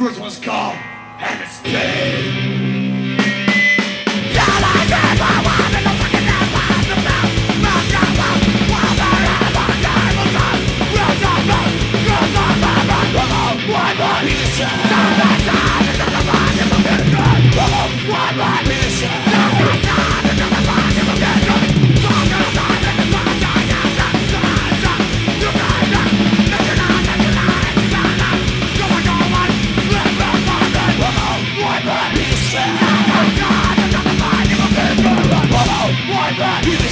first one's called, and it's dead. Why not?